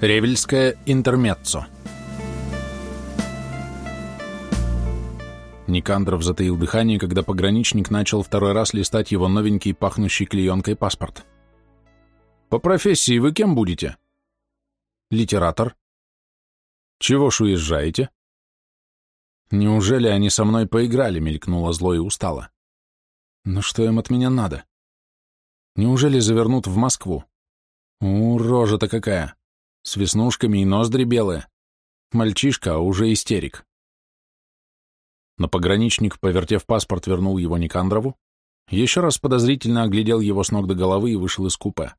Ревельское интермеццо. Никандров затаил дыхание, когда пограничник начал второй раз листать его новенький, пахнущий клеенкой паспорт. «По профессии вы кем будете?» «Литератор». «Чего ж уезжаете?» «Неужели они со мной поиграли?» — мелькнуло зло и устало. «Ну что им от меня надо? Неужели завернут в Москву? У, рожа-то какая! С веснушками и ноздри белые. Мальчишка, а уже истерик. Но пограничник, повертев паспорт, вернул его Никандрову, еще раз подозрительно оглядел его с ног до головы и вышел из купе.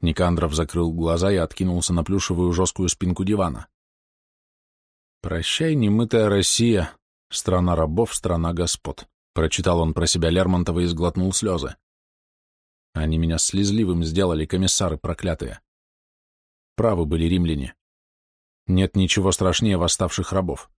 Никандров закрыл глаза и откинулся на плюшевую жесткую спинку дивана. «Прощай, немытая Россия, страна рабов, страна господ», прочитал он про себя Лермонтова и сглотнул слезы. «Они меня слезливым сделали, комиссары проклятые. Правы были римляне. Нет ничего страшнее восставших рабов.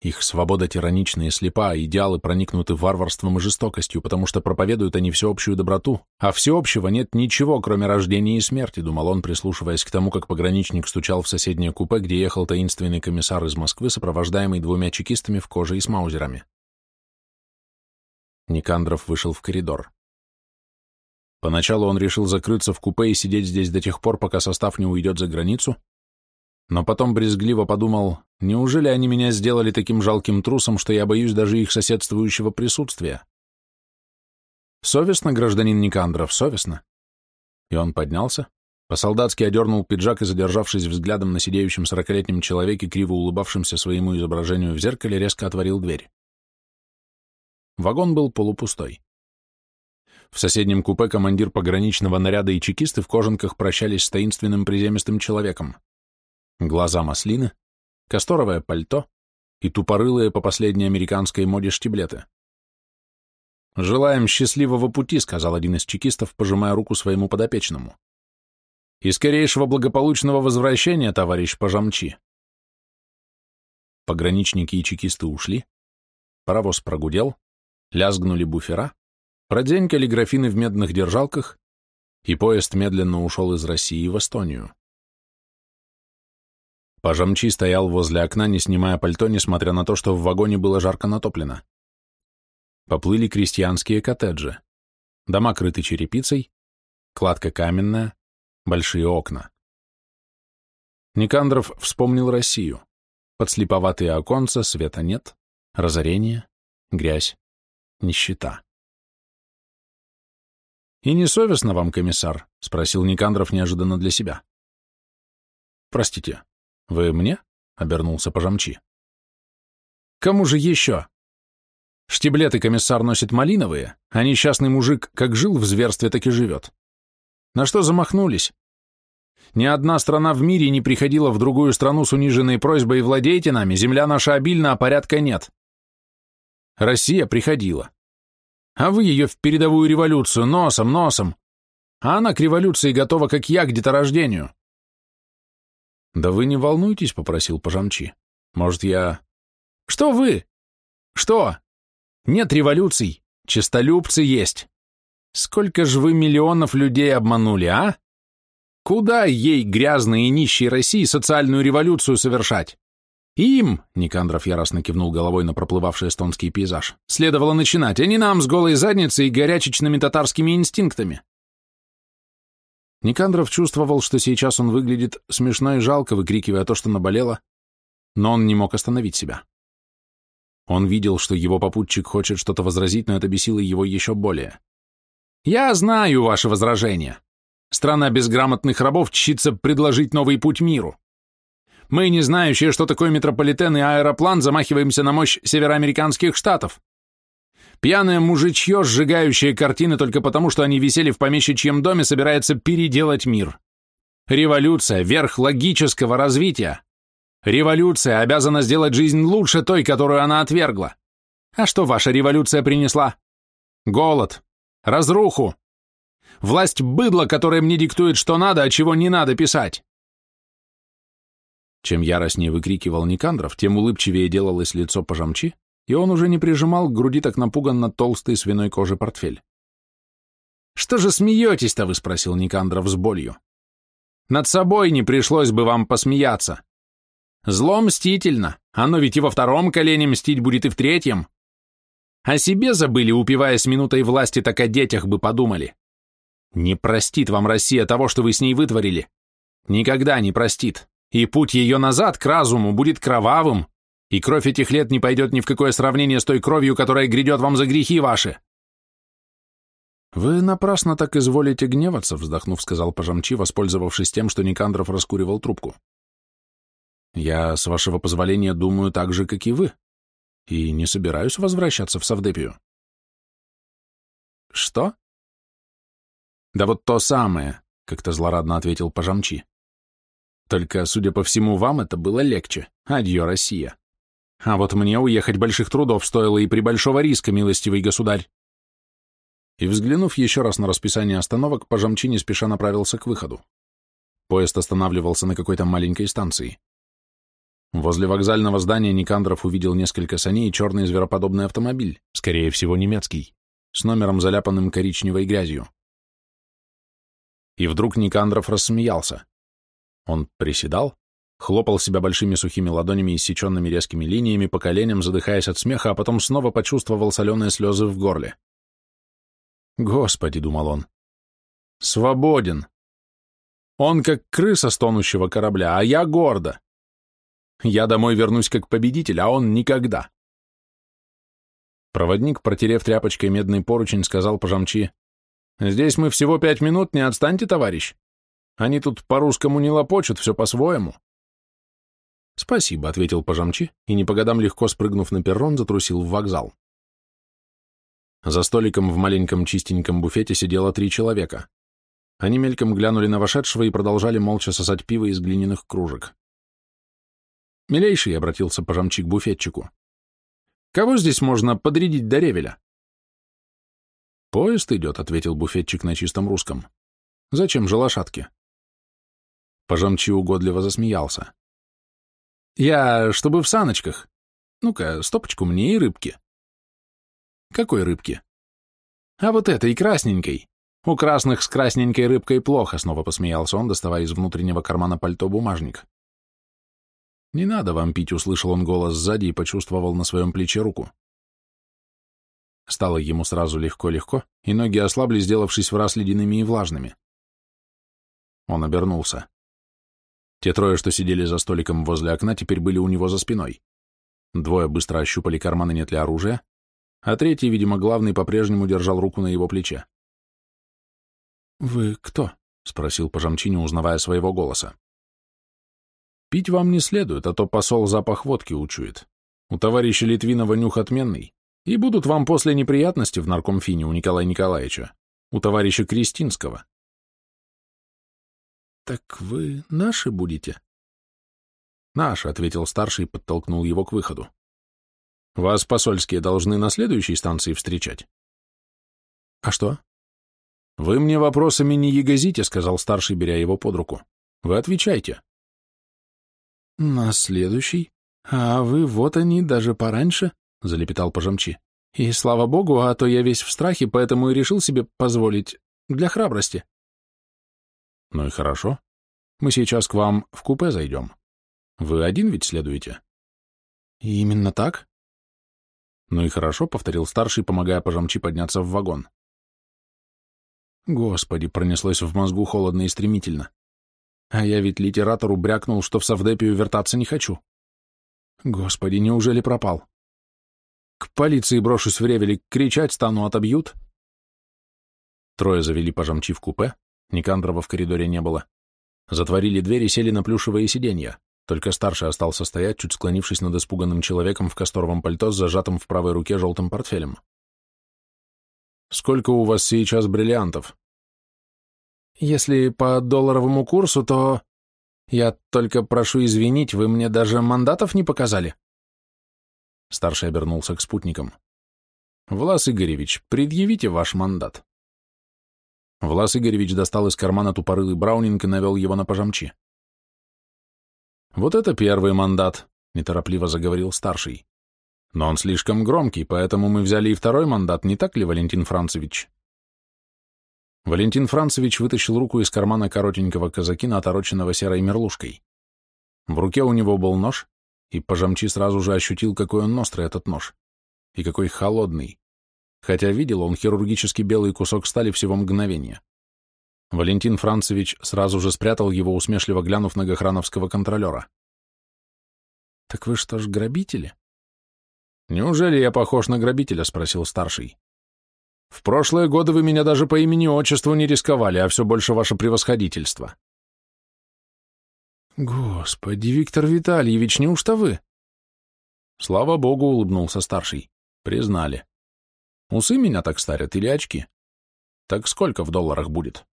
Их свобода тиранична и слепа, а идеалы проникнуты варварством и жестокостью, потому что проповедуют они всеобщую доброту, а всеобщего нет ничего, кроме рождения и смерти, думал он, прислушиваясь к тому, как пограничник стучал в соседнее купе, где ехал таинственный комиссар из Москвы, сопровождаемый двумя чекистами в коже и с маузерами. Никандров вышел в коридор. Поначалу он решил закрыться в купе и сидеть здесь до тех пор, пока состав не уйдет за границу, но потом брезгливо подумал, неужели они меня сделали таким жалким трусом, что я боюсь даже их соседствующего присутствия? Совестно, гражданин Никандров, совестно. И он поднялся, по-солдатски одернул пиджак и, задержавшись взглядом на сидеющем сорокалетнем человеке, криво улыбавшемся своему изображению в зеркале, резко отворил дверь. Вагон был полупустой. В соседнем купе командир пограничного наряда и чекисты в кожанках прощались с таинственным приземистым человеком. Глаза маслины, касторовое пальто и тупорылые по последней американской моде штиблеты. «Желаем счастливого пути», — сказал один из чекистов, пожимая руку своему подопечному. «И скорейшего благополучного возвращения, товарищ Пожамчи». Пограничники и чекисты ушли, паровоз прогудел, лязгнули буфера, Проденькали графины в медных держалках, и поезд медленно ушел из России в Эстонию. Пожамчи стоял возле окна, не снимая пальто, несмотря на то, что в вагоне было жарко натоплено. Поплыли крестьянские коттеджи. Дома крыты черепицей, кладка каменная, большие окна. Никандров вспомнил Россию. Подслеповатые оконца, света нет, разорение, грязь, нищета. «И не совестно вам, комиссар?» — спросил Никандров неожиданно для себя. «Простите, вы мне?» — обернулся пожамчи. «Кому же еще?» Штиблеты комиссар носит малиновые, а несчастный мужик как жил в зверстве, так и живет. На что замахнулись? Ни одна страна в мире не приходила в другую страну с униженной просьбой «владейте нами, земля наша обильна, а порядка нет». Россия приходила а вы ее в передовую революцию, носом, носом. А она к революции готова, как я, к деторождению. Да вы не волнуйтесь, попросил Пожамчи. Может, я... Что вы? Что? Нет революций, честолюбцы есть. Сколько же вы миллионов людей обманули, а? Куда ей, грязной и нищей России, социальную революцию совершать? Им, Никандров яростно кивнул головой на проплывавший эстонский пейзаж, следовало начинать, а не нам с голой задницей и горячечными татарскими инстинктами. Никандров чувствовал, что сейчас он выглядит смешно и жалко, выкрикивая то, что наболело, но он не мог остановить себя. Он видел, что его попутчик хочет что-то возразить, но это бесило его еще более. «Я знаю ваше возражение. Страна безграмотных рабов чтится предложить новый путь миру. Мы, не знающие, что такое метрополитен и аэроплан, замахиваемся на мощь североамериканских штатов. Пьяное мужичье, сжигающее картины только потому, что они висели в помещичьем доме, собирается переделать мир. Революция – верх логического развития. Революция обязана сделать жизнь лучше той, которую она отвергла. А что ваша революция принесла? Голод, разруху, власть быдла, которая мне диктует, что надо, а чего не надо писать. Чем яростнее выкрикивал Никандров, тем улыбчивее делалось лицо пожамчи, и он уже не прижимал к груди так напуганно толстый свиной кожи портфель. «Что же смеетесь-то?» — вы спросил Никандров с болью. Над собой не пришлось бы вам посмеяться. Зло мстительно, оно ведь и во втором колене мстить будет и в третьем. О себе забыли, упиваясь минутой власти, так о детях бы подумали. Не простит вам Россия того, что вы с ней вытворили. Никогда не простит. И путь ее назад к разуму будет кровавым, и кровь этих лет не пойдет ни в какое сравнение с той кровью, которая грядет вам за грехи ваши. «Вы напрасно так изволите гневаться», — вздохнув, сказал Пожамчи, воспользовавшись тем, что Никандров раскуривал трубку. «Я, с вашего позволения, думаю так же, как и вы, и не собираюсь возвращаться в Савдепию». «Что?» «Да вот то самое», — как-то злорадно ответил Пожамчи. «Только, судя по всему, вам это было легче. Адьё, Россия. А вот мне уехать больших трудов стоило и при большого риска, милостивый государь». И, взглянув еще раз на расписание остановок, Пожамчи не спеша направился к выходу. Поезд останавливался на какой-то маленькой станции. Возле вокзального здания Никандров увидел несколько саней и черный звероподобный автомобиль, скорее всего немецкий, с номером, заляпанным коричневой грязью. И вдруг Никандров рассмеялся. Он приседал, хлопал себя большими сухими ладонями, иссеченными резкими линиями по коленям, задыхаясь от смеха, а потом снова почувствовал соленые слезы в горле. «Господи», — думал он, — «свободен! Он как крыса с тонущего корабля, а я гордо!» Я домой вернусь как победитель, а он никогда. Проводник, протерев тряпочкой медный поручень, сказал пожамчи, «Здесь мы всего пять минут, не отстаньте, товарищ. Они тут по-русскому не лопочут, все по-своему». «Спасибо», — ответил пожамчи, и не по годам легко спрыгнув на перрон, затрусил в вокзал. За столиком в маленьком чистеньком буфете сидело три человека. Они мельком глянули на вошедшего и продолжали молча сосать пиво из глиняных кружек. «Милейший», — обратился пожамчик к буфетчику, — «кого здесь можно подрядить до ревеля?» «Поезд идет», — ответил буфетчик на чистом русском. «Зачем же лошадки?» Пожамчи угодливо засмеялся. «Я, чтобы в саночках. Ну-ка, стопочку мне и рыбки». «Какой рыбки?» «А вот этой, красненькой. У красных с красненькой рыбкой плохо», — снова посмеялся он, доставая из внутреннего кармана пальто бумажник. «Не надо вам пить», — услышал он голос сзади и почувствовал на своем плече руку. Стало ему сразу легко-легко, и ноги ослабли, сделавшись в раз ледяными и влажными. Он обернулся. Те трое, что сидели за столиком возле окна, теперь были у него за спиной. Двое быстро ощупали карманы, нет ли оружия, а третий, видимо, главный, по-прежнему держал руку на его плече. «Вы кто?» — спросил Пожамчини, узнавая своего голоса. Пить вам не следует, а то посол запах водки учует. У товарища Литвинова нюх отменный, и будут вам после неприятности в наркомфине у Николая Николаевича, у товарища Кристинского. Так вы наши будете? Наши, ответил старший и подтолкнул его к выходу. Вас посольские должны на следующей станции встречать. А что? Вы мне вопросами не ягозите, сказал старший, беря его под руку. Вы отвечайте. «На следующий? А вы, вот они, даже пораньше», — залепетал пожамчи. «И слава богу, а то я весь в страхе, поэтому и решил себе позволить. Для храбрости». «Ну и хорошо. Мы сейчас к вам в купе зайдем. Вы один ведь следуете?» «Именно так?» «Ну и хорошо», — повторил старший, помогая пожамчи подняться в вагон. Господи, пронеслось в мозгу холодно и стремительно. А я ведь литератору брякнул, что в Савдепию вертаться не хочу. Господи, неужели пропал? К полиции брошусь в ревеле, кричать стану, отобьют. Трое завели пожамчи в купе, Никандрова в коридоре не было. Затворили двери, сели на плюшевые сиденья. Только старший остался стоять, чуть склонившись над испуганным человеком в касторовом пальто с зажатым в правой руке желтым портфелем. «Сколько у вас сейчас бриллиантов?» Если по долларовому курсу, то... Я только прошу извинить, вы мне даже мандатов не показали. Старший обернулся к спутникам. Влас Игоревич, предъявите ваш мандат. Влас Игоревич достал из кармана тупорылый браунинг и навел его на пожамчи. «Вот это первый мандат», — неторопливо заговорил старший. «Но он слишком громкий, поэтому мы взяли и второй мандат, не так ли, Валентин Францевич?» Валентин Францевич вытащил руку из кармана коротенького казакина, отороченного серой мерлушкой. В руке у него был нож, и Пожамчи сразу же ощутил, какой он острый, этот нож, и какой холодный, хотя видел он хирургически белый кусок стали всего мгновения. Валентин Францевич сразу же спрятал его, усмешливо глянув на гохрановского контролера. «Так вы что ж, грабители?» «Неужели я похож на грабителя?» — спросил старший. В прошлые годы вы меня даже по имени-отчеству не рисковали, а все больше ваше превосходительство. Господи, Виктор Витальевич, неужто вы? Слава богу, улыбнулся старший. Признали. Усы меня так старят или очки? Так сколько в долларах будет?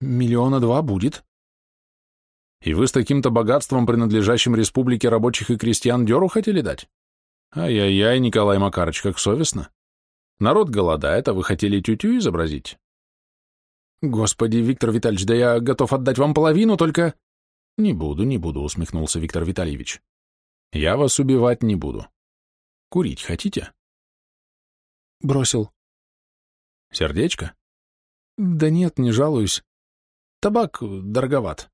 Миллиона два будет. И вы с таким-то богатством, принадлежащим республике рабочих и крестьян, дёру хотели дать? Ай-яй-яй, Николай Макарыч, как совестно. Народ голодает, а вы хотели тютю изобразить? Господи, Виктор Витальевич, да я готов отдать вам половину, только... Не буду, не буду, усмехнулся Виктор Витальевич. Я вас убивать не буду. Курить хотите? Бросил. Сердечко? Да нет, не жалуюсь. Табак дороговат.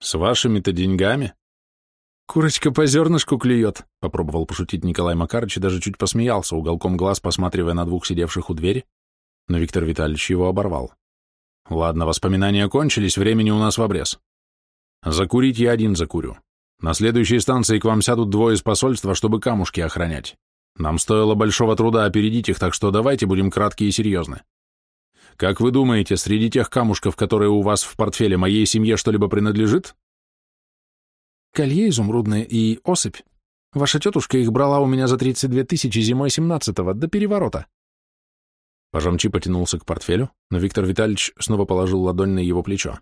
С вашими-то деньгами? «Курочка по зернышку клюет», — попробовал пошутить Николай Макарыч и даже чуть посмеялся, уголком глаз посматривая на двух сидевших у двери, но Виктор Витальевич его оборвал. «Ладно, воспоминания кончились, времени у нас в обрез. Закурить я один закурю. На следующей станции к вам сядут двое из посольства, чтобы камушки охранять. Нам стоило большого труда опередить их, так что давайте будем краткие и серьезны. Как вы думаете, среди тех камушков, которые у вас в портфеле, моей семье что-либо принадлежит?» Колье изумрудное и осыпь. Ваша тетушка их брала у меня за 32 тысячи зимой 17-го, до переворота. Пожамчи потянулся к портфелю, но Виктор Витальевич снова положил ладонь на его плечо.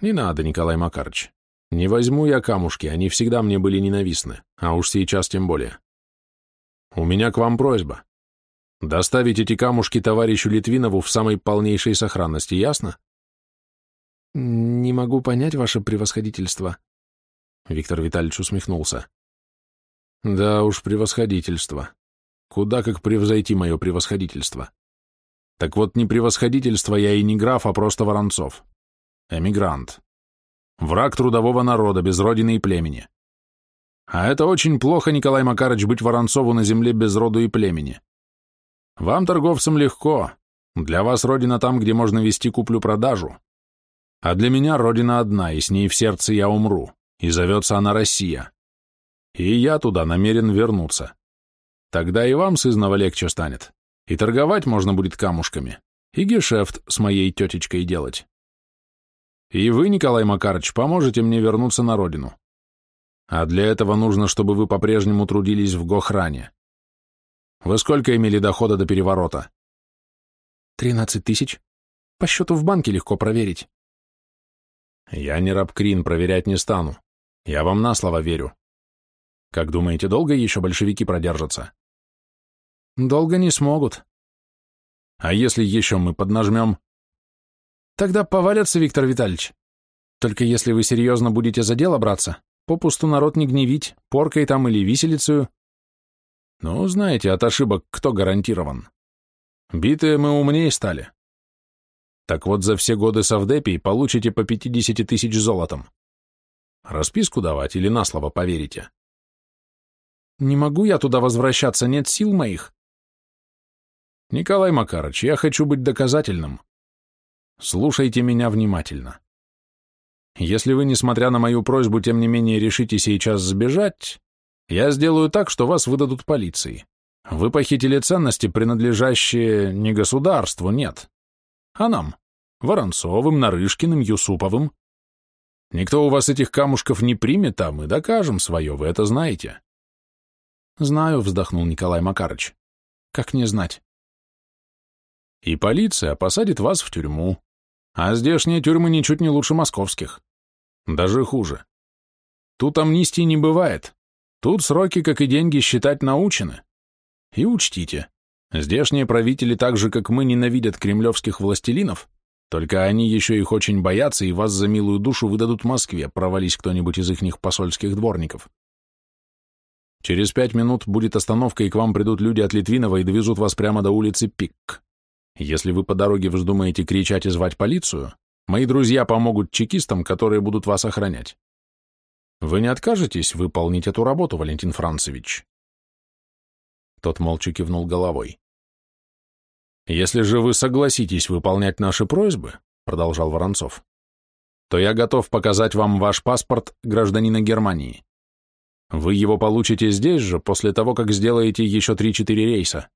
«Не надо, Николай Макарыч. Не возьму я камушки, они всегда мне были ненавистны, а уж сейчас тем более. У меня к вам просьба. Доставить эти камушки товарищу Литвинову в самой полнейшей сохранности, ясно?» «Не могу понять ваше превосходительство», Виктор Витальевич усмехнулся. Да уж, превосходительство. Куда как превзойти мое превосходительство. Так вот, не превосходительство я и не граф, а просто Воронцов. Эмигрант. Враг трудового народа, без родины и племени. А это очень плохо, Николай Макарыч, быть Воронцову на земле без роду и племени. Вам, торговцам, легко. Для вас родина там, где можно вести куплю-продажу. А для меня родина одна, и с ней в сердце я умру и зовется она Россия. И я туда намерен вернуться. Тогда и вам сызнова легче станет, и торговать можно будет камушками, и гешефт с моей тетечкой делать. И вы, Николай Макарыч, поможете мне вернуться на родину. А для этого нужно, чтобы вы по-прежнему трудились в Гохране. Вы сколько имели дохода до переворота? Тринадцать тысяч. По счету в банке легко проверить. Я не рабкрин, проверять не стану. Я вам на слово верю. Как думаете, долго еще большевики продержатся? Долго не смогут. А если еще мы поднажмем? Тогда повалятся, Виктор Витальевич. Только если вы серьезно будете за дело браться, попусту народ не гневить, поркой там или виселицею. Ну, знаете, от ошибок кто гарантирован? Битые мы умнее стали. Так вот, за все годы совдепий получите по 50 тысяч золотом. Расписку давать или на слово поверите? Не могу я туда возвращаться, нет сил моих. Николай Макарыч, я хочу быть доказательным. Слушайте меня внимательно. Если вы, несмотря на мою просьбу, тем не менее решите сейчас сбежать, я сделаю так, что вас выдадут полиции. Вы похитили ценности, принадлежащие не государству, нет, а нам, Воронцовым, Нарышкиным, Юсуповым, Никто у вас этих камушков не примет, а мы докажем свое, вы это знаете. Знаю, вздохнул Николай Макарыч. Как не знать? И полиция посадит вас в тюрьму. А здешние тюрьмы ничуть не лучше московских. Даже хуже. Тут амнистии не бывает. Тут сроки, как и деньги, считать научены. И учтите, здешние правители так же, как мы, ненавидят кремлевских властелинов, только они еще их очень боятся, и вас за милую душу выдадут Москве, провались кто-нибудь из ихних посольских дворников. Через пять минут будет остановка, и к вам придут люди от Литвинова и довезут вас прямо до улицы Пик. Если вы по дороге вздумаете кричать и звать полицию, мои друзья помогут чекистам, которые будут вас охранять. Вы не откажетесь выполнить эту работу, Валентин Францевич?» Тот молча кивнул головой. «Если же вы согласитесь выполнять наши просьбы, — продолжал Воронцов, — то я готов показать вам ваш паспорт гражданина Германии. Вы его получите здесь же, после того, как сделаете еще три-четыре рейса.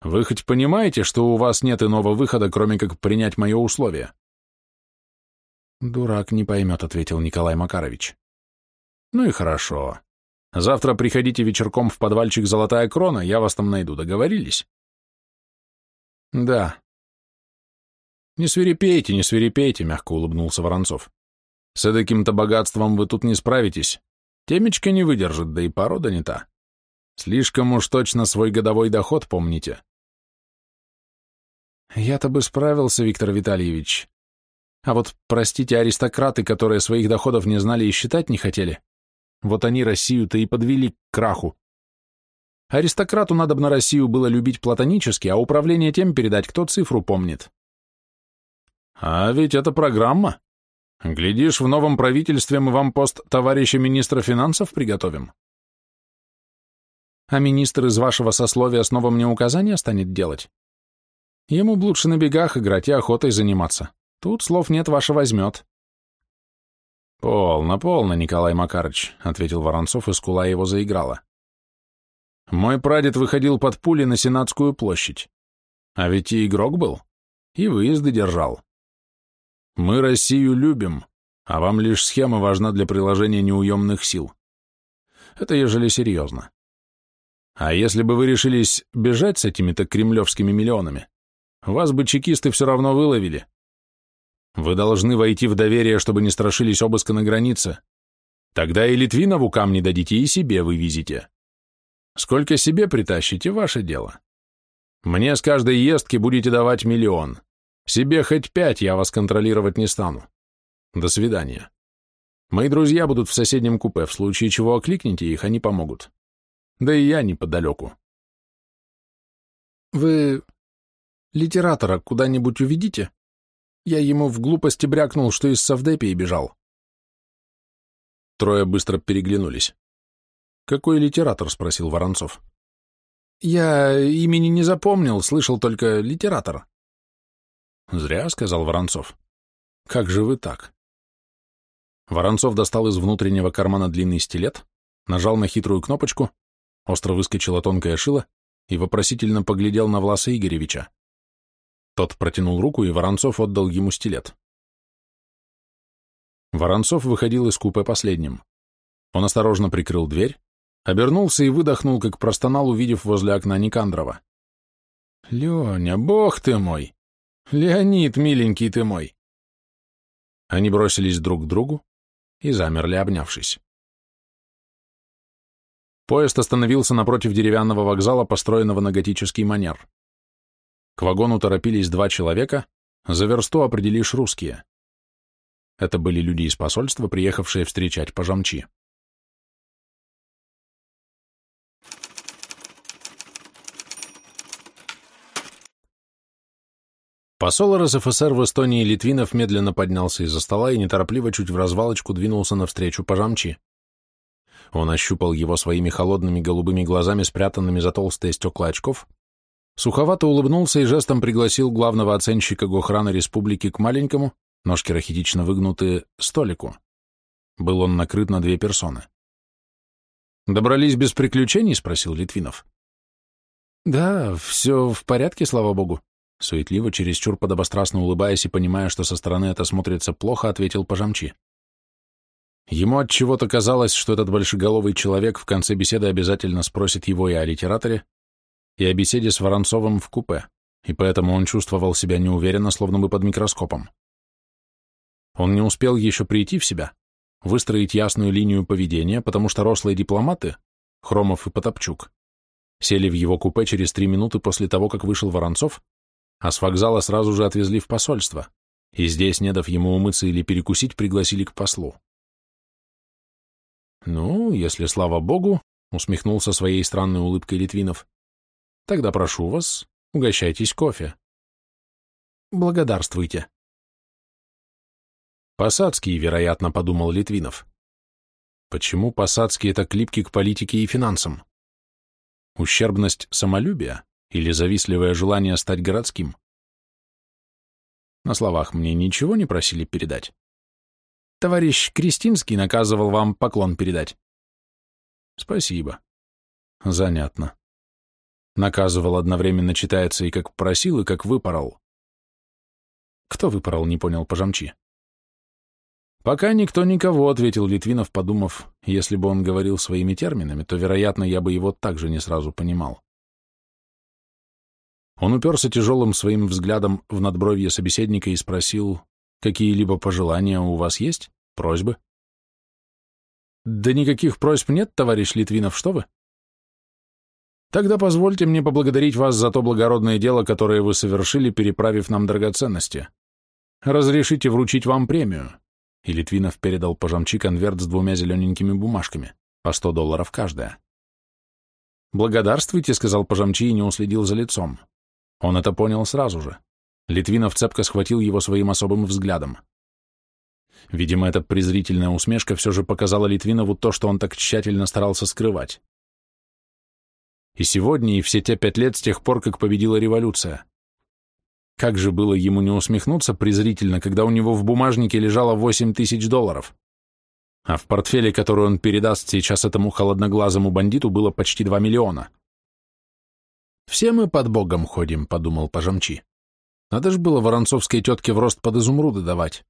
Вы хоть понимаете, что у вас нет иного выхода, кроме как принять мое условие?» «Дурак не поймет», — ответил Николай Макарович. «Ну и хорошо. Завтра приходите вечерком в подвальчик «Золотая крона», я вас там найду. Договорились?» «Да». «Не свирепейте, не свирепейте», — мягко улыбнулся Воронцов. «С таким-то богатством вы тут не справитесь. Темечко не выдержит, да и порода не та. Слишком уж точно свой годовой доход помните». «Я-то бы справился, Виктор Витальевич. А вот, простите, аристократы, которые своих доходов не знали и считать не хотели, вот они Россию-то и подвели к краху. Аристократу надо бы на Россию было любить платонически, а управление тем передать, кто цифру помнит. А ведь это программа. Глядишь, в новом правительстве мы вам пост товарища министра финансов приготовим. А министр из вашего сословия снова мне указания станет делать? Ему б лучше на бегах играть и охотой заниматься. Тут слов нет, ваше возьмет. «Полно, полно, Николай Макарыч», — ответил Воронцов, и скула его заиграла. «Мой прадед выходил под пули на Сенатскую площадь. А ведь и игрок был, и выезды держал. Мы Россию любим, а вам лишь схема важна для приложения неуемных сил. Это ежели серьезно. А если бы вы решились бежать с этими-то кремлевскими миллионами, вас бы чекисты все равно выловили, вы должны войти в доверие, чтобы не страшились обыска на границе. Тогда и Литвинову камни дадите, и себе вывезите. Сколько себе притащите, ваше дело. Мне с каждой ездки будете давать миллион. Себе хоть пять, я вас контролировать не стану. До свидания. Мои друзья будут в соседнем купе, в случае чего окликните их, они помогут. Да и я неподалеку. Вы литератора куда-нибудь увидите? Я ему в глупости брякнул, что из Савдепии бежал. Трое быстро переглянулись. «Какой литератор?» — спросил Воронцов. «Я имени не запомнил, слышал только литератор». «Зря», — сказал Воронцов. «Как же вы так?» Воронцов достал из внутреннего кармана длинный стилет, нажал на хитрую кнопочку, остро выскочила тонкая шила и вопросительно поглядел на Власа Игоревича. Тот протянул руку, и Воронцов отдал ему стилет. Воронцов выходил из купе последним. Он осторожно прикрыл дверь, обернулся и выдохнул, как простонал, увидев возле окна Никандрова. «Леня, бог ты мой! Леонид, миленький ты мой!» Они бросились друг к другу и замерли, обнявшись. Поезд остановился напротив деревянного вокзала, построенного на готический манер. К вагону торопились два человека, за версту определишь русские. Это были люди из посольства, приехавшие встречать пожамчи. Посол РСФСР в Эстонии Литвинов медленно поднялся из-за стола и неторопливо чуть в развалочку двинулся навстречу пожамчи. Он ощупал его своими холодными голубыми глазами, спрятанными за толстые стекла очков, Суховато улыбнулся и жестом пригласил главного оценщика Гохрана Республики к маленькому, ножки рахитично выгнутые, столику. Был он накрыт на две персоны. «Добрались без приключений?» — спросил Литвинов. «Да, все в порядке, слава богу», — суетливо, чересчур подобострастно улыбаясь и понимая, что со стороны это смотрится плохо, ответил пожамчи. Ему от чего то казалось, что этот большеголовый человек в конце беседы обязательно спросит его и о литераторе, и о беседе с Воронцовым в купе, и поэтому он чувствовал себя неуверенно, словно бы под микроскопом. Он не успел еще прийти в себя, выстроить ясную линию поведения, потому что рослые дипломаты, Хромов и Потопчук, сели в его купе через три минуты после того, как вышел Воронцов, а с вокзала сразу же отвезли в посольство, и здесь, не дав ему умыться или перекусить, пригласили к послу. «Ну, если слава богу», — усмехнулся своей странной улыбкой Литвинов, Тогда прошу вас, Угощайтесь кофе. Благодарствуйте. Посадский, вероятно, подумал Литвинов. Почему Посадский так липкий к политике и финансам? Ущербность самолюбия или завистливое желание стать городским? На словах мне ничего не просили передать. Товарищ Кристинский наказывал вам поклон передать. Спасибо. Занятно. Наказывал одновременно читается и как просил, и как выпорол. Кто выпорол, не понял пожамчи. Пока никто никого, ответил Литвинов, подумав, если бы он говорил своими терминами, то, вероятно, я бы его также не сразу понимал. Он уперся тяжелым своим взглядом в надбровье собеседника и спросил, какие-либо пожелания у вас есть? Просьбы? Да никаких просьб нет, товарищ Литвинов, что вы? Тогда позвольте мне поблагодарить вас за то благородное дело, которое вы совершили, переправив нам драгоценности. Разрешите вручить вам премию. И Литвинов передал пожамчи конверт с двумя зелененькими бумажками, по сто долларов каждая. «Благодарствуйте», — сказал пожамчи и не уследил за лицом. Он это понял сразу же. Литвинов цепко схватил его своим особым взглядом. Видимо, эта презрительная усмешка все же показала Литвинову то, что он так тщательно старался скрывать. И сегодня, и все те пять лет с тех пор, как победила революция. Как же было ему не усмехнуться презрительно, когда у него в бумажнике лежало восемь тысяч долларов, а в портфеле, который он передаст сейчас этому холодноглазому бандиту, было почти два миллиона. «Все мы под Богом ходим», — подумал Пожамчи. «Надо же было воронцовской тетке в рост под изумруды давать.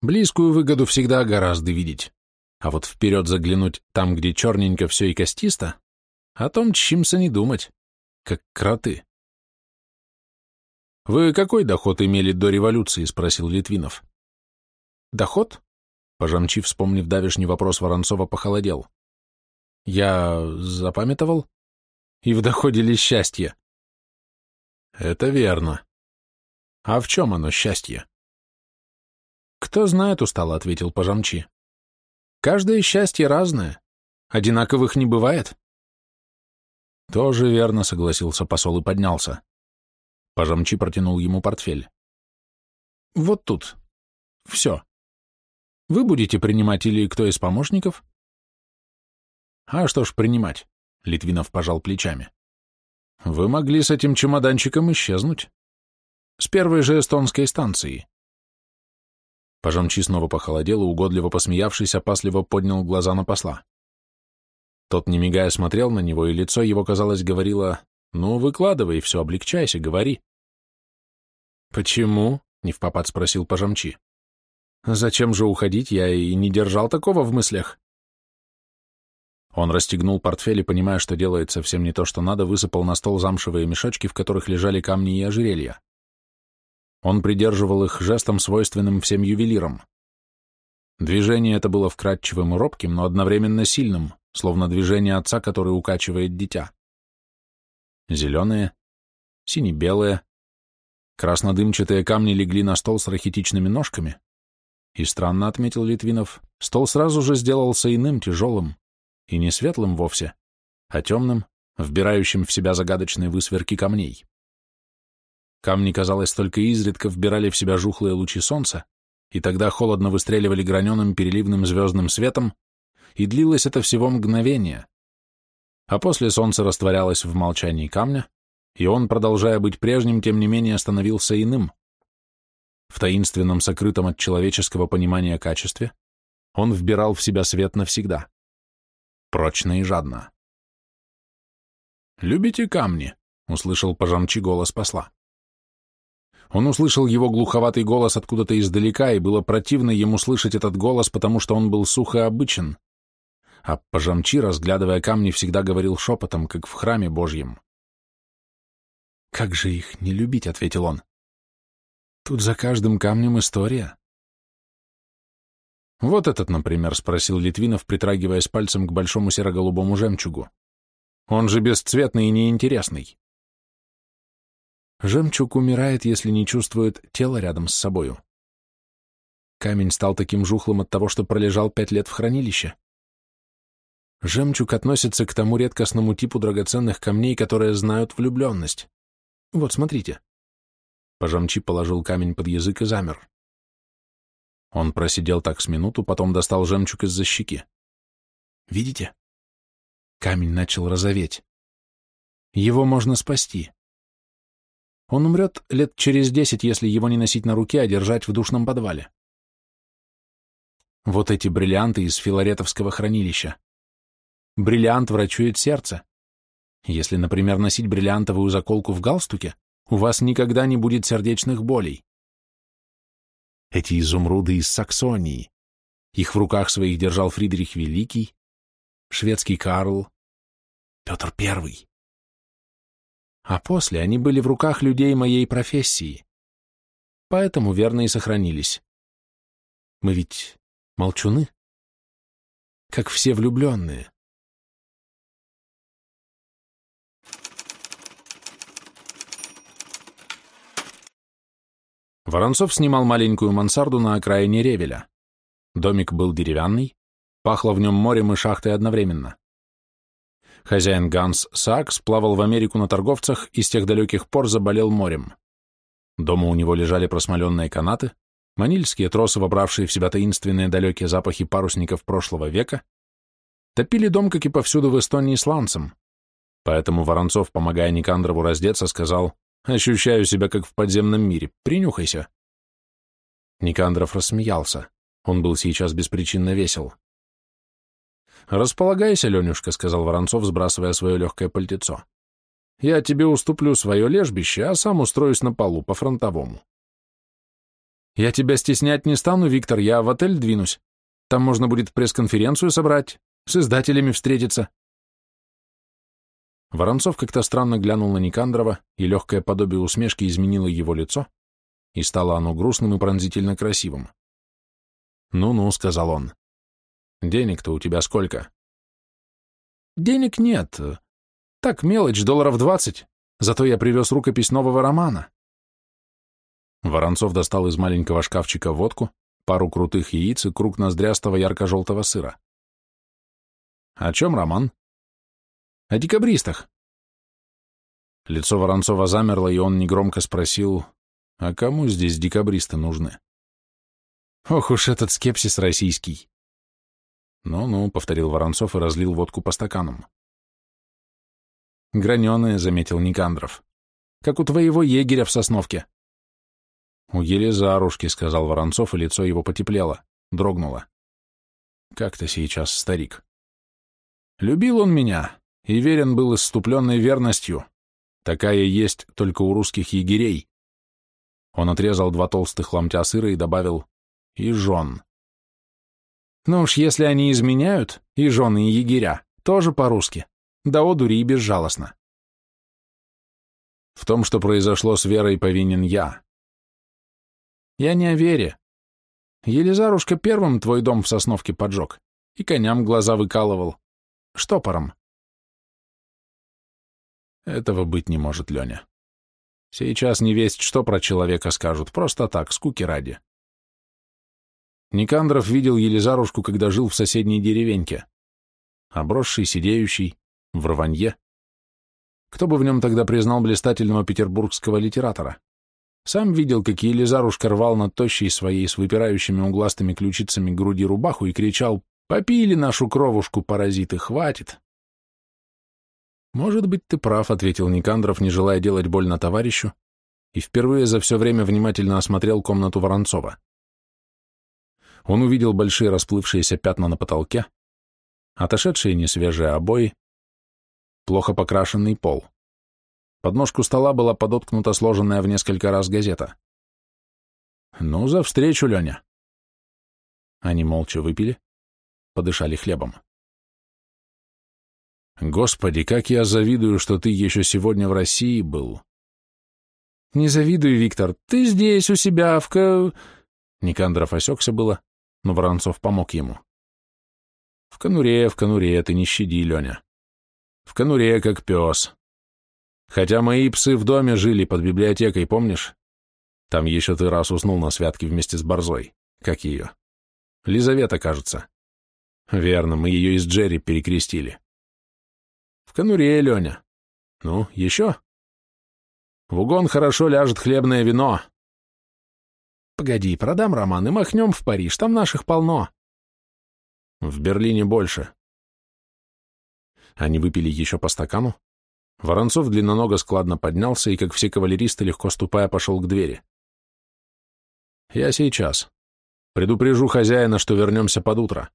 Близкую выгоду всегда гораздо видеть. А вот вперед заглянуть там, где черненько все и костисто, о том чимся не думать, как кроты». «Вы какой доход имели до революции?» — спросил Литвинов. «Доход?» — Пожамчи, вспомнив давешний вопрос Воронцова, похолодел. «Я запамятовал?» И в доходе ли счастье? Это верно. А в чем оно счастье? Кто знает, устало ответил Пожамчи. Каждое счастье разное. Одинаковых не бывает. Тоже верно, согласился посол и поднялся. Пожамчи протянул ему портфель. Вот тут. Все. Вы будете принимать или кто из помощников? А что ж принимать? Литвинов пожал плечами. Вы могли с этим чемоданчиком исчезнуть. С первой же эстонской станции. Пожамчи снова похолодел и, угодливо посмеявшись, опасливо поднял глаза на посла. Тот, не мигая, смотрел на него, и лицо его, казалось, говорило, «Ну, выкладывай, все, облегчайся, говори». «Почему?» — не в попад спросил Пожамчи. «Зачем же уходить? Я и не держал такого в мыслях». Он расстегнул портфель и, понимая, что делает совсем не то, что надо, высыпал на стол замшевые мешочки, в которых лежали камни и ожерелья. Он придерживал их жестом, свойственным всем ювелирам. Движение это было вкрадчивым и робким, но одновременно сильным, словно движение отца, который укачивает дитя. Зеленые, сине-белые, краснодымчатые камни легли на стол с рахитичными ножками, и, странно отметил Литвинов, стол сразу же сделался иным, тяжелым, и не светлым вовсе, а темным, вбирающим в себя загадочные высверки камней. Камни, казалось, только изредка вбирали в себя жухлые лучи солнца, и тогда холодно выстреливали граненым переливным звездным светом, и длилось это всего мгновение. А после солнце растворялось в молчании камня, и он, продолжая быть прежним, тем не менее становился иным. В таинственном, сокрытом от человеческого понимания качестве он вбирал в себя свет навсегда прочно и жадно. «Любите камни?» — услышал пожамчи голос посла. Он услышал его глуховатый голос откуда-то издалека, и было противно ему слышать этот голос, потому что он был сухо обычен. А пожамчи, разглядывая камни, всегда говорил шепотом, как в храме Божьем. «Как же их не любить?» — ответил он. «Тут за каждым камнем история. «Вот этот, например», — спросил Литвинов, притрагиваясь пальцем к большому серо-голубому жемчугу. «Он же бесцветный и неинтересный». Жемчуг умирает, если не чувствует тело рядом с собою. Камень стал таким жухлым от того, что пролежал пять лет в хранилище. Жемчуг относится к тому редкостному типу драгоценных камней, которые знают влюбленность. Вот, смотрите. Пожамчи положил камень под язык и замер. Он просидел так с минуту, потом достал жемчуг из-за щеки. Видите? Камень начал розоветь. Его можно спасти. Он умрет лет через десять, если его не носить на руке, а держать в душном подвале. Вот эти бриллианты из филаретовского хранилища. Бриллиант врачует сердце. Если, например, носить бриллиантовую заколку в галстуке, у вас никогда не будет сердечных болей. Эти изумруды из Саксонии. Их в руках своих держал Фридрих Великий, шведский Карл, Петр Первый. А после они были в руках людей моей профессии. Поэтому верно и сохранились. Мы ведь молчуны, как все влюбленные. Воронцов снимал маленькую мансарду на окраине Ревеля. Домик был деревянный, пахло в нем морем и шахтой одновременно. Хозяин Ганс Сакс плавал в Америку на торговцах и с тех далеких пор заболел морем. Дома у него лежали просмоленные канаты, манильские тросы, вобравшие в себя таинственные далекие запахи парусников прошлого века, топили дом, как и повсюду в Эстонии, сланцем. Поэтому Воронцов, помогая Никандрову раздеться, сказал, Ощущаю себя как в подземном мире. Принюхайся. Никандров рассмеялся. Он был сейчас беспричинно весел. «Располагайся, Ленюшка», — сказал Воронцов, сбрасывая свое легкое пальтецо. «Я тебе уступлю свое лежбище, а сам устроюсь на полу, по-фронтовому». «Я тебя стеснять не стану, Виктор, я в отель двинусь. Там можно будет пресс-конференцию собрать, с издателями встретиться. Воронцов как-то странно глянул на Никандрова, и легкое подобие усмешки изменило его лицо, и стало оно грустным и пронзительно красивым. «Ну-ну», — сказал он. «Денег-то у тебя сколько?» «Денег нет. Так, мелочь, долларов двадцать. Зато я привез рукопись нового романа». Воронцов достал из маленького шкафчика водку, пару крутых яиц и круг ноздрястого ярко-желтого сыра. «О чем роман?» О декабристах. Лицо Воронцова замерло, и он негромко спросил, а кому здесь декабристы нужны? Ох уж этот скепсис российский. Ну-ну, повторил Воронцов и разлил водку по стаканам. Граненые, заметил Никандров. Как у твоего егеря в Сосновке. У Елизарушки, сказал Воронцов, и лицо его потеплело, дрогнуло. Как ты сейчас, старик? Любил он меня, и верен был исступленной верностью. Такая есть только у русских егерей. Он отрезал два толстых ломтя сыра и добавил «и жен». Ну уж если они изменяют, и жены, и егеря, тоже по-русски, да одури и безжалостно. В том, что произошло с Верой, повинен я. Я не о Вере. Елизарушка первым твой дом в Сосновке поджег и коням глаза выкалывал. Штопором. Этого быть не может, Леня. Сейчас не весть, что про человека скажут, просто так, скуки ради. Никандров видел Елизарушку, когда жил в соседней деревеньке. Обросший, сидеющий, в рванье. Кто бы в нем тогда признал блистательного петербургского литератора? Сам видел, как Елизарушка рвал над тощей своей с выпирающими угластыми ключицами груди рубаху и кричал «Попили нашу кровушку, паразиты, хватит!» «Может быть, ты прав», — ответил Никандров, не желая делать больно товарищу, и впервые за все время внимательно осмотрел комнату Воронцова. Он увидел большие расплывшиеся пятна на потолке, отошедшие несвежие обои, плохо покрашенный пол. Под ножку стола была подоткнута сложенная в несколько раз газета. «Ну, за встречу, Леня!» Они молча выпили, подышали хлебом. Господи, как я завидую, что ты еще сегодня в России был. Не завидую, Виктор, ты здесь у себя в ка... Никандров осекся было, но Воронцов помог ему. В конуре, в конуре, ты не щади, Леня. В конуре, как пес. Хотя мои псы в доме жили под библиотекой, помнишь? Там еще ты раз уснул на святке вместе с Борзой. Как ее? Лизавета, кажется. Верно, мы ее из Джерри перекрестили. Конуре, Леня. Ну, еще? В угон хорошо ляжет хлебное вино. Погоди, продам роман и махнем в Париж, там наших полно. В Берлине больше. Они выпили еще по стакану. Воронцов длинноного складно поднялся и, как все кавалеристы, легко ступая, пошел к двери. Я сейчас. Предупрежу хозяина, что вернемся под утро.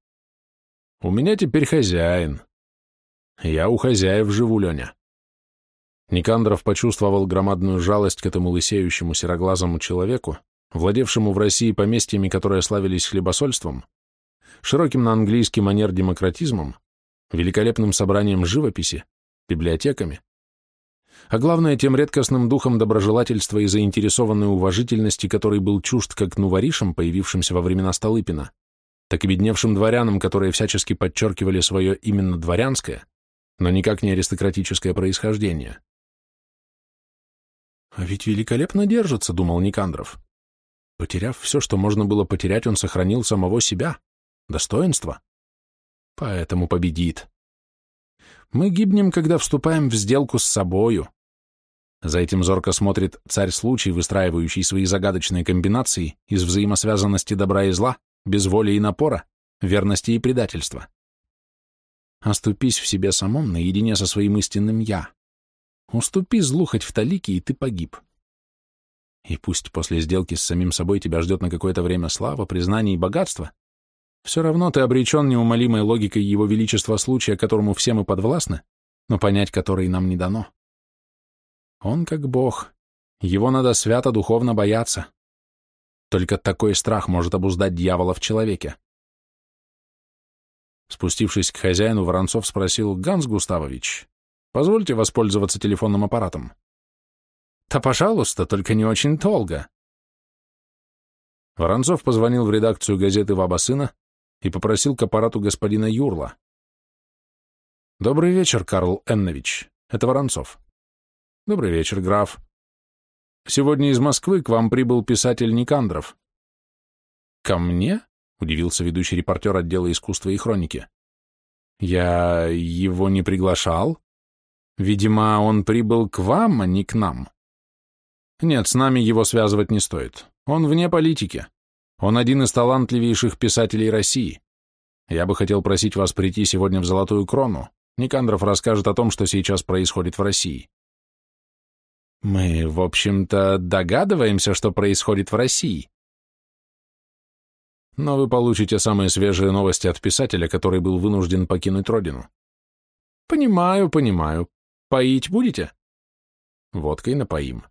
У меня теперь хозяин. Я у хозяев живу, Леня. Никандров почувствовал громадную жалость к этому лысеющему сероглазому человеку, владевшему в России поместьями, которые славились хлебосольством, широким на английский манер демократизмом, великолепным собранием живописи, библиотеками, а главное, тем редкостным духом доброжелательства и заинтересованной уважительности, который был чужд как нуворишам, появившимся во времена Столыпина, так и бедневшим дворянам, которые всячески подчеркивали свое именно дворянское, но никак не аристократическое происхождение. «А ведь великолепно держится», — думал Никандров. Потеряв все, что можно было потерять, он сохранил самого себя, достоинство. Поэтому победит. Мы гибнем, когда вступаем в сделку с собою. За этим зорко смотрит царь-случай, выстраивающий свои загадочные комбинации из взаимосвязанности добра и зла, безволия и напора, верности и предательства. Оступись в себе самом наедине со своим истинным «я». Уступи злу хоть в талике, и ты погиб. И пусть после сделки с самим собой тебя ждет на какое-то время слава, признание и богатство, все равно ты обречен неумолимой логикой его величества случая, которому все мы подвластны, но понять который нам не дано. Он как бог, его надо свято духовно бояться. Только такой страх может обуздать дьявола в человеке. Спустившись к хозяину, Воронцов спросил, «Ганс Густавович, позвольте воспользоваться телефонным аппаратом?» «Да, пожалуйста, только не очень долго». Воронцов позвонил в редакцию газеты «Ваба сына» и попросил к аппарату господина Юрла. «Добрый вечер, Карл Эннович. Это Воронцов». «Добрый вечер, граф. Сегодня из Москвы к вам прибыл писатель Никандров». «Ко мне?» — удивился ведущий репортер отдела искусства и хроники. «Я его не приглашал. Видимо, он прибыл к вам, а не к нам». Нет, с нами его связывать не стоит. Он вне политики. Он один из талантливейших писателей России. Я бы хотел просить вас прийти сегодня в Золотую Крону. Никандров расскажет о том, что сейчас происходит в России. Мы, в общем-то, догадываемся, что происходит в России. Но вы получите самые свежие новости от писателя, который был вынужден покинуть родину. Понимаю, понимаю. Поить будете? Водкой напоим.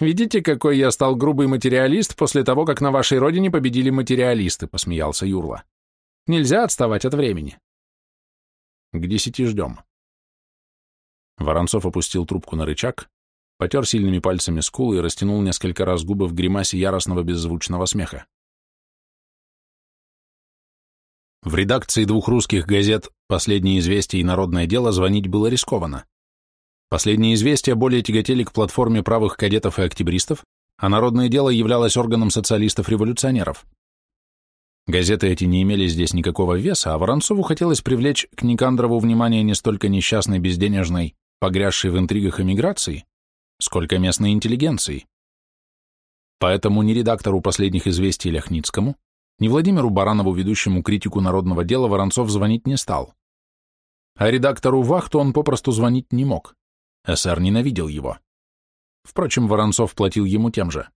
«Видите, какой я стал грубый материалист после того, как на вашей родине победили материалисты», — посмеялся Юрла. «Нельзя отставать от времени». «К десяти ждем». Воронцов опустил трубку на рычаг, потер сильными пальцами скулы и растянул несколько раз губы в гримасе яростного беззвучного смеха. В редакции двух русских газет «Последнее известие» и «Народное дело» звонить было рискованно. Последние известия более тяготели к платформе правых кадетов и октябристов, а народное дело являлось органом социалистов-революционеров. Газеты эти не имели здесь никакого веса, а Воронцову хотелось привлечь к Никандрову внимание не столько несчастной безденежной, погрязшей в интригах эмиграции, сколько местной интеллигенции. Поэтому ни редактору последних известий Ляхницкому, ни Владимиру Баранову, ведущему критику народного дела, Воронцов звонить не стал. А редактору Вахту он попросту звонить не мог. СР ненавидел его. Впрочем, Воронцов платил ему тем же.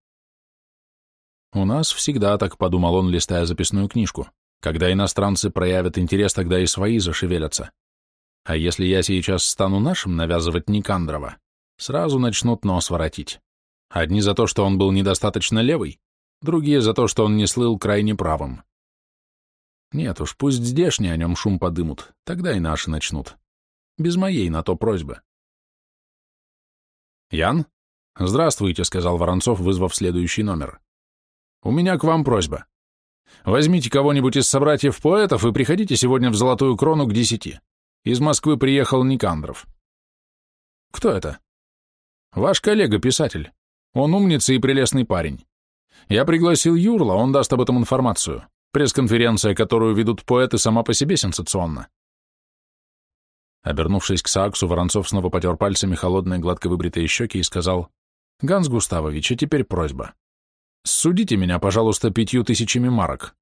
«У нас всегда так», — подумал он, листая записную книжку. «Когда иностранцы проявят интерес, тогда и свои зашевелятся. А если я сейчас стану нашим навязывать Никандрова, сразу начнут нос воротить. Одни за то, что он был недостаточно левый, другие за то, что он не слыл крайне правым. Нет уж, пусть здешние о нем шум подымут, тогда и наши начнут. Без моей на то просьбы. «Ян?» «Здравствуйте», — сказал Воронцов, вызвав следующий номер. «У меня к вам просьба. Возьмите кого-нибудь из собратьев-поэтов и приходите сегодня в Золотую Крону к десяти. Из Москвы приехал Никандров». «Кто это?» «Ваш коллега-писатель. Он умница и прелестный парень. Я пригласил Юрла, он даст об этом информацию. Пресс-конференция, которую ведут поэты, сама по себе сенсационна. Обернувшись к Сааксу, Воронцов снова потер пальцами холодные гладко выбритые щеки и сказал, «Ганс Густавович, а теперь просьба. Судите меня, пожалуйста, пятью тысячами марок».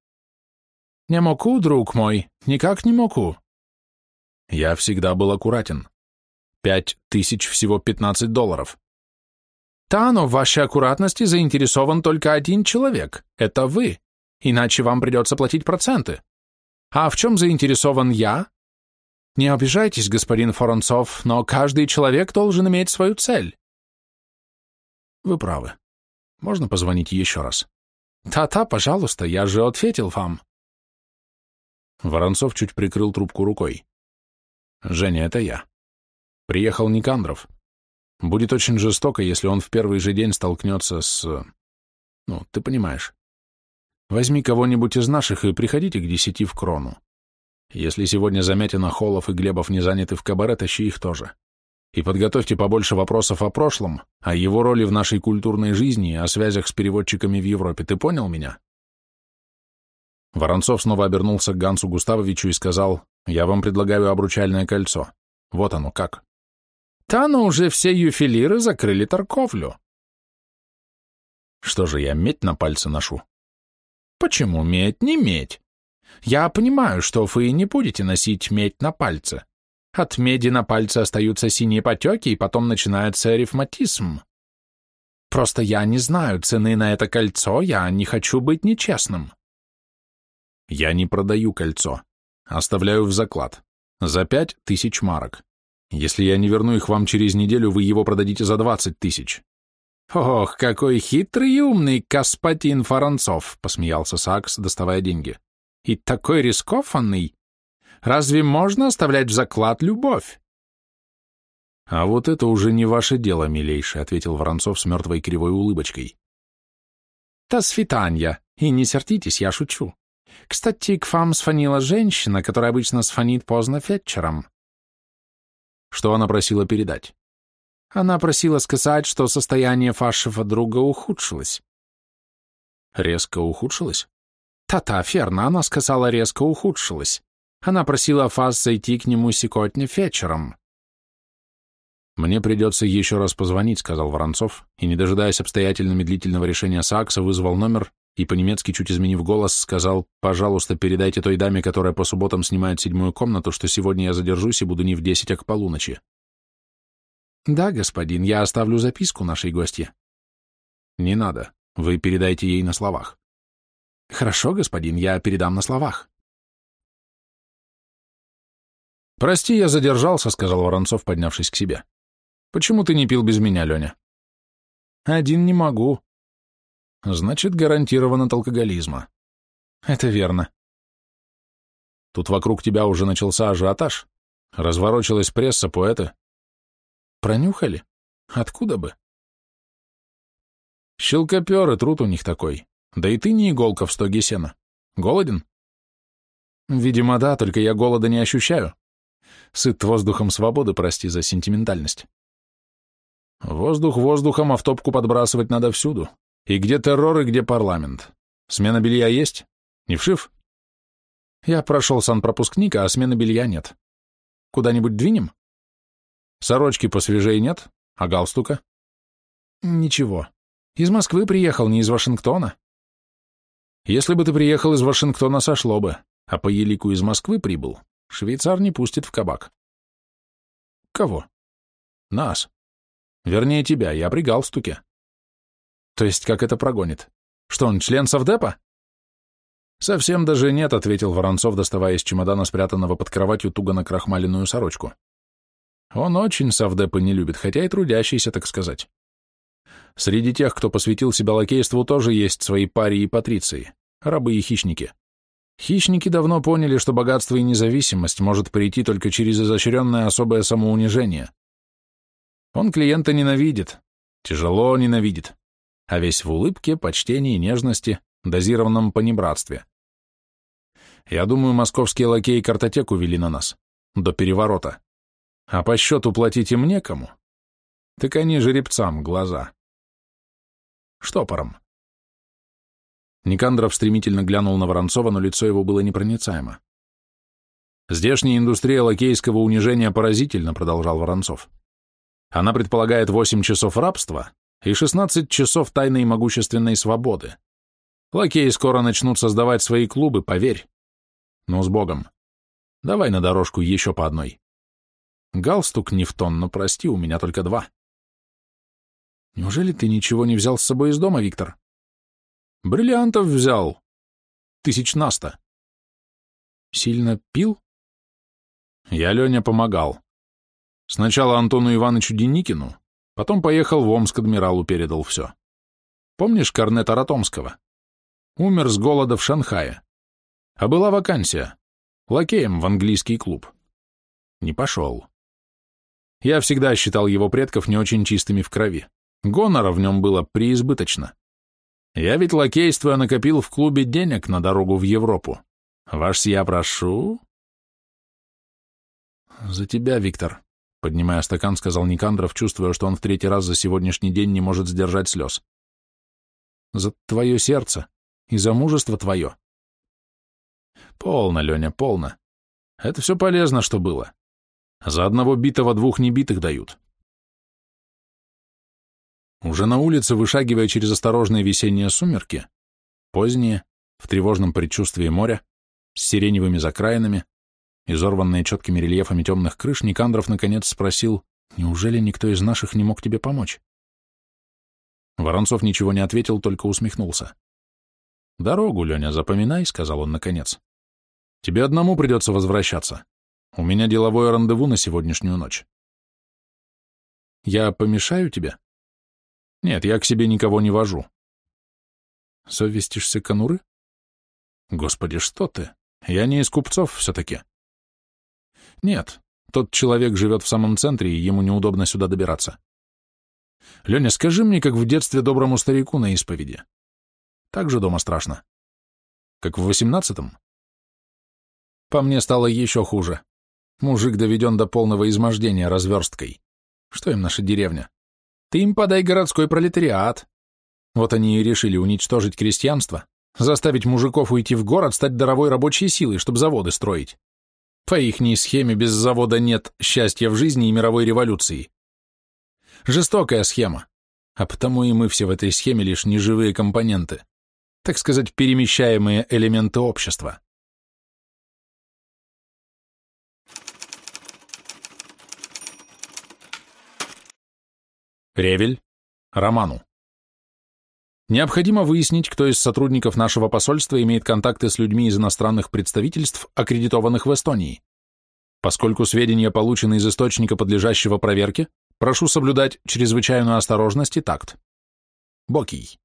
«Не могу, друг мой, никак не могу». Я всегда был аккуратен. Пять тысяч всего пятнадцать долларов. «Да, но в вашей аккуратности заинтересован только один человек. Это вы. Иначе вам придется платить проценты. А в чем заинтересован я? Не обижайтесь, господин Форонцов, но каждый человек должен иметь свою цель». «Вы правы. Можно позвонить еще раз?» «Та-та, пожалуйста, я же ответил вам». Воронцов чуть прикрыл трубку рукой. «Женя, это я. Приехал Никандров. Будет очень жестоко, если он в первый же день столкнется с... Ну, ты понимаешь. Возьми кого-нибудь из наших и приходите к десяти в крону. Если сегодня Замятина, Холов и Глебов не заняты в кабаре, тащи их тоже. И подготовьте побольше вопросов о прошлом, о его роли в нашей культурной жизни, о связях с переводчиками в Европе. Ты понял меня? Воронцов снова обернулся к Гансу Густавовичу и сказал, «Я вам предлагаю обручальное кольцо. Вот оно как». «Та, но уже все юфилиры закрыли торговлю». «Что же, я медь на пальце ношу?» «Почему медь не медь? Я понимаю, что вы не будете носить медь на пальце. От меди на пальце остаются синие потеки, и потом начинается ревматизм. Просто я не знаю цены на это кольцо, я не хочу быть нечестным». Я не продаю кольцо. Оставляю в заклад. За пять тысяч марок. Если я не верну их вам через неделю, вы его продадите за двадцать тысяч. Ох, какой хитрый и умный господин Фаранцов, посмеялся Сакс, доставая деньги. И такой рискованный. Разве можно оставлять в заклад любовь? А вот это уже не ваше дело, милейший, ответил Воронцов с мертвой кривой улыбочкой. Та свитанья, и не сердитесь, я шучу. Кстати, к вам сфонила женщина, которая обычно сфонит поздно вечером. Что она просила передать? Она просила сказать, что состояние вашего друга ухудшилось. Резко ухудшилось? Та-та, верно, она сказала, резко ухудшилось. Она просила вас зайти к нему сегодня вечером. «Мне придется еще раз позвонить», — сказал Воронцов, и, не дожидаясь обстоятельно медлительного решения Сакса, вызвал номер и по-немецки, чуть изменив голос, сказал, «Пожалуйста, передайте той даме, которая по субботам снимает седьмую комнату, что сегодня я задержусь и буду не в десять, а к полуночи». «Да, господин, я оставлю записку нашей гостье». «Не надо. Вы передайте ей на словах». «Хорошо, господин, я передам на словах». «Прости, я задержался», — сказал Воронцов, поднявшись к себе. «Почему ты не пил без меня, Леня?» «Один не могу», Значит, гарантирован от алкоголизма. Это верно. Тут вокруг тебя уже начался ажиотаж. Разворочилась пресса, поэты. Пронюхали? Откуда бы? Щелкоперы, труд у них такой. Да и ты не иголка в стоге сена. Голоден? Видимо, да, только я голода не ощущаю. Сыт воздухом свободы, прости за сентиментальность. Воздух воздухом, а в топку подбрасывать надо всюду. И где террор, и где парламент? Смена белья есть? Не вшив? Я прошел санпропускника, а смены белья нет. Куда-нибудь двинем? Сорочки посвежее нет? А галстука? Ничего. Из Москвы приехал, не из Вашингтона. Если бы ты приехал из Вашингтона, сошло бы, а по елику из Москвы прибыл. Швейцар не пустит в кабак. Кого? Нас. Вернее, тебя, я при галстуке. То есть как это прогонит? Что он, член совдепа? Совсем даже нет, ответил Воронцов, доставая из чемодана спрятанного под кроватью туго накрахмаленную сорочку. Он очень совдепы не любит, хотя и трудящийся, так сказать. Среди тех, кто посвятил себя лакейству, тоже есть свои пари и патриции, рабы и хищники. Хищники давно поняли, что богатство и независимость может прийти только через изощренное особое самоунижение. Он клиента ненавидит, тяжело ненавидит а весь в улыбке, почтении, нежности, дозированном понебратстве. Я думаю, московские лакеи картотеку вели на нас. До переворота. А по счету платить им некому. Так они жеребцам глаза. Штопором. Никандров стремительно глянул на Воронцова, но лицо его было непроницаемо. Здешняя индустрия лакейского унижения поразительно, продолжал Воронцов. Она предполагает 8 часов рабства и 16 часов тайной могущественной свободы. Лакеи скоро начнут создавать свои клубы, поверь. Ну, с Богом. Давай на дорожку еще по одной. Галстук не в тон, но прости, у меня только два. Неужели ты ничего не взял с собой из дома, Виктор? Бриллиантов взял. Тысяч на сто. Сильно пил? Я Леня помогал. Сначала Антону Ивановичу Деникину, потом поехал в Омск адмиралу, передал все. Помнишь корнета Ратомского? Умер с голода в Шанхае. А была вакансия. Лакеем в английский клуб. Не пошел. Я всегда считал его предков не очень чистыми в крови. Гонора в нем было преизбыточно. Я ведь лакействуя накопил в клубе денег на дорогу в Европу. Ваш я прошу. За тебя, Виктор, Поднимая стакан, сказал Никандров, чувствуя, что он в третий раз за сегодняшний день не может сдержать слез. «За твое сердце и за мужество твое». «Полно, Леня, полно. Это все полезно, что было. За одного битого двух небитых дают». Уже на улице, вышагивая через осторожные весенние сумерки, поздние, в тревожном предчувствии моря, с сиреневыми закраинами, Изорванные четкими рельефами темных крыш, Никандров наконец спросил, «Неужели никто из наших не мог тебе помочь?» Воронцов ничего не ответил, только усмехнулся. «Дорогу, Леня, запоминай», — сказал он наконец. «Тебе одному придется возвращаться. У меня деловое рандеву на сегодняшнюю ночь». «Я помешаю тебе?» «Нет, я к себе никого не вожу». «Совестишься конуры?» «Господи, что ты? Я не из купцов все-таки». Нет, тот человек живет в самом центре, и ему неудобно сюда добираться. Леня, скажи мне, как в детстве доброму старику на исповеди. Так же дома страшно. Как в восемнадцатом? По мне стало еще хуже. Мужик доведен до полного измождения разверсткой. Что им наша деревня? Ты им подай городской пролетариат. Вот они и решили уничтожить крестьянство, заставить мужиков уйти в город, стать даровой рабочей силой, чтобы заводы строить. По ихней схеме без завода нет счастья в жизни и мировой революции. Жестокая схема, а потому и мы все в этой схеме лишь неживые компоненты, так сказать, перемещаемые элементы общества. Ревель, Роману. Необходимо выяснить, кто из сотрудников нашего посольства имеет контакты с людьми из иностранных представительств, аккредитованных в Эстонии. Поскольку сведения получены из источника, подлежащего проверке, прошу соблюдать чрезвычайную осторожность и такт. Бокий.